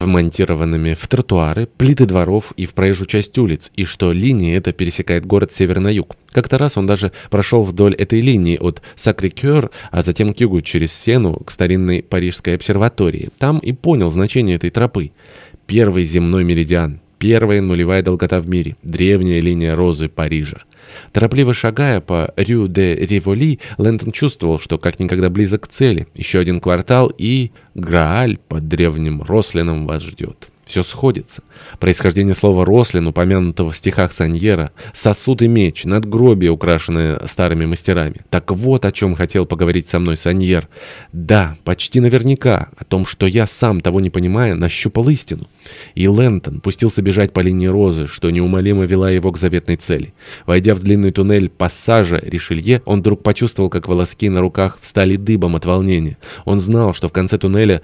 вмонтированными в тротуары, плиты дворов и в проезжую часть улиц, и что линия эта пересекает город с севера на юг. Как-то раз он даже прошел вдоль этой линии от Сакрикер, а затем к югу через Сену к старинной Парижской обсерватории. Там и понял значение этой тропы. Первый земной меридиан. Первая нулевая долгота в мире. Древняя линия розы Парижа. Торопливо шагая по Рю де Револи, Лэнтон чувствовал, что как никогда близок к цели. Еще один квартал и Грааль под древним Рослином вас ждет. Все сходится. Происхождение слова «рослин», упомянутого в стихах Саньера, сосуд и меч, надгробие, украшенное старыми мастерами. Так вот о чем хотел поговорить со мной Саньер. Да, почти наверняка, о том, что я сам, того не понимая, нащупал истину. И Лэнтон пустился бежать по линии розы, что неумолимо вела его к заветной цели. Войдя в длинный туннель пассажа Ришелье, он вдруг почувствовал, как волоски на руках встали дыбом от волнения. Он знал, что в конце туннеля